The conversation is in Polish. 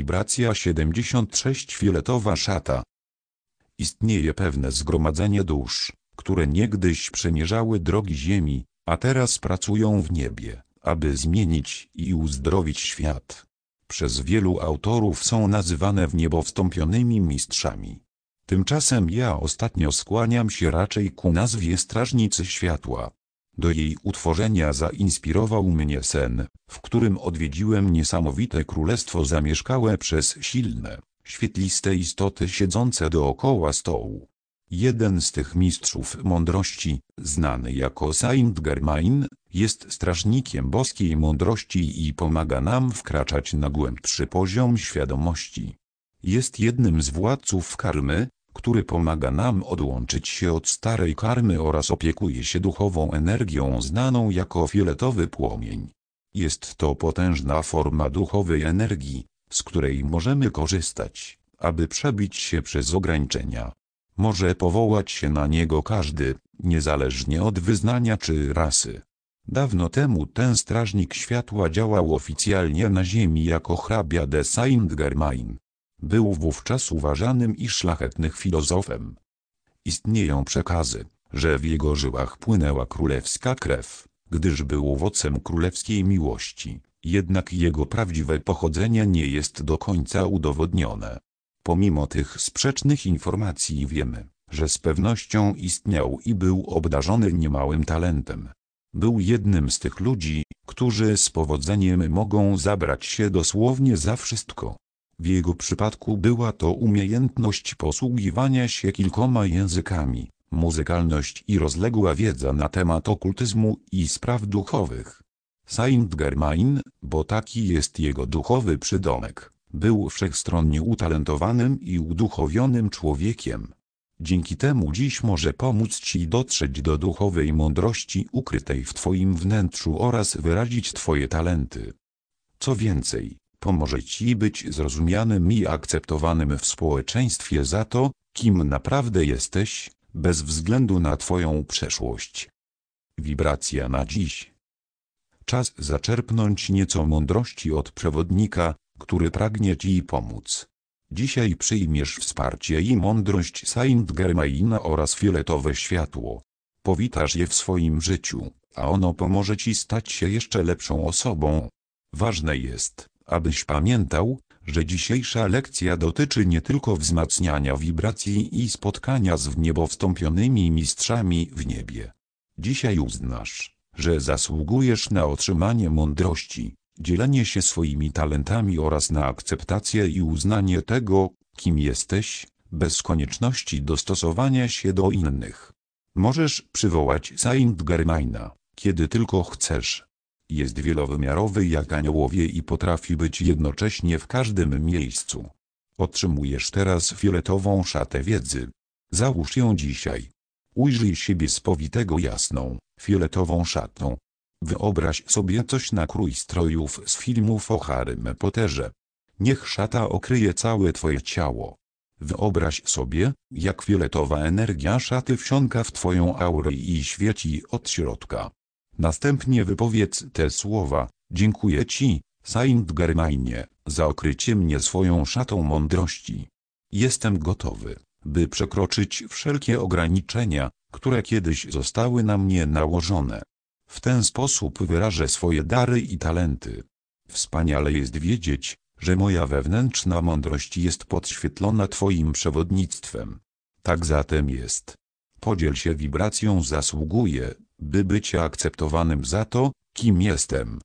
Wibracja 76 Fioletowa szata. Istnieje pewne zgromadzenie dusz, które niegdyś przemierzały drogi ziemi, a teraz pracują w niebie, aby zmienić i uzdrowić świat. Przez wielu autorów są nazywane w niebo wstąpionymi mistrzami. Tymczasem ja ostatnio skłaniam się raczej ku nazwie Strażnicy Światła. Do jej utworzenia zainspirował mnie sen, w którym odwiedziłem niesamowite królestwo zamieszkałe przez silne, świetliste istoty siedzące dookoła stołu. Jeden z tych mistrzów mądrości, znany jako Saint Germain, jest strażnikiem boskiej mądrości i pomaga nam wkraczać na głębszy poziom świadomości. Jest jednym z władców karmy, który pomaga nam odłączyć się od starej karmy oraz opiekuje się duchową energią znaną jako fioletowy płomień. Jest to potężna forma duchowej energii, z której możemy korzystać, aby przebić się przez ograniczenia. Może powołać się na niego każdy, niezależnie od wyznania czy rasy. Dawno temu ten strażnik światła działał oficjalnie na ziemi jako hrabia de Saint-Germain. Był wówczas uważanym i szlachetnym filozofem. Istnieją przekazy, że w jego żyłach płynęła królewska krew, gdyż był owocem królewskiej miłości, jednak jego prawdziwe pochodzenie nie jest do końca udowodnione. Pomimo tych sprzecznych informacji wiemy, że z pewnością istniał i był obdarzony niemałym talentem. Był jednym z tych ludzi, którzy z powodzeniem mogą zabrać się dosłownie za wszystko. W jego przypadku była to umiejętność posługiwania się kilkoma językami, muzykalność i rozległa wiedza na temat okultyzmu i spraw duchowych. Saint Germain, bo taki jest jego duchowy przydomek, był wszechstronnie utalentowanym i uduchowionym człowiekiem. Dzięki temu dziś może pomóc Ci dotrzeć do duchowej mądrości ukrytej w Twoim wnętrzu oraz wyrazić Twoje talenty. Co więcej, pomoże Ci być zrozumianym i akceptowanym w społeczeństwie za to, kim naprawdę jesteś, bez względu na Twoją przeszłość. Wibracja na dziś. Czas zaczerpnąć nieco mądrości od przewodnika, który pragnie Ci pomóc. Dzisiaj przyjmiesz wsparcie i mądrość Saint Germaina oraz fioletowe światło. Powitasz je w swoim życiu, a ono pomoże Ci stać się jeszcze lepszą osobą. Ważne jest, abyś pamiętał, że dzisiejsza lekcja dotyczy nie tylko wzmacniania wibracji i spotkania z wniebowstąpionymi mistrzami w niebie. Dzisiaj uznasz, że zasługujesz na otrzymanie mądrości, dzielenie się swoimi talentami oraz na akceptację i uznanie tego, kim jesteś, bez konieczności dostosowania się do innych. Możesz przywołać Saint Germaina, kiedy tylko chcesz. Jest wielowymiarowy jak aniołowie i potrafi być jednocześnie w każdym miejscu. Otrzymujesz teraz fioletową szatę wiedzy. Załóż ją dzisiaj. Ujrzyj siebie spowitego jasną, fioletową szatą, Wyobraź sobie coś na krój strojów z filmów o Harrym Potterze. Niech szata okryje całe twoje ciało. Wyobraź sobie, jak fioletowa energia szaty wsiąka w twoją aurę i świeci od środka. Następnie wypowiedz te słowa, dziękuję ci, Saint Germainie, za okrycie mnie swoją szatą mądrości. Jestem gotowy, by przekroczyć wszelkie ograniczenia, które kiedyś zostały na mnie nałożone. W ten sposób wyrażę swoje dary i talenty. Wspaniale jest wiedzieć, że moja wewnętrzna mądrość jest podświetlona Twoim przewodnictwem. Tak zatem jest. Podziel się wibracją zasługuje, by być akceptowanym za to, kim jestem.